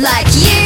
like you